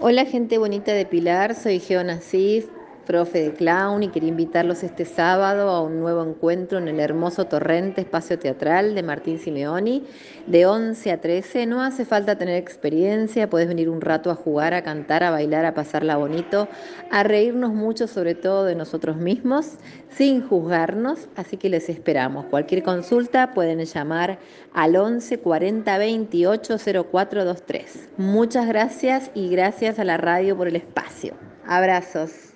Hola gente bonita de Pilar, soy Geo Nasif, profe de clown y quería invitarlos este sábado a un nuevo encuentro en el hermoso Torrente Espacio Teatral de Martín Simeoni de 11 a 13. No hace falta tener experiencia, puedes venir un rato a jugar, a cantar, a bailar, a pasarla bonito, a reírnos mucho sobre todo de nosotros mismos sin juzgarnos, así que les esperamos. Cualquier consulta pueden llamar al 11 40 28 0423. Muchas gracias y gracias a la radio por el espacio. Abrazos.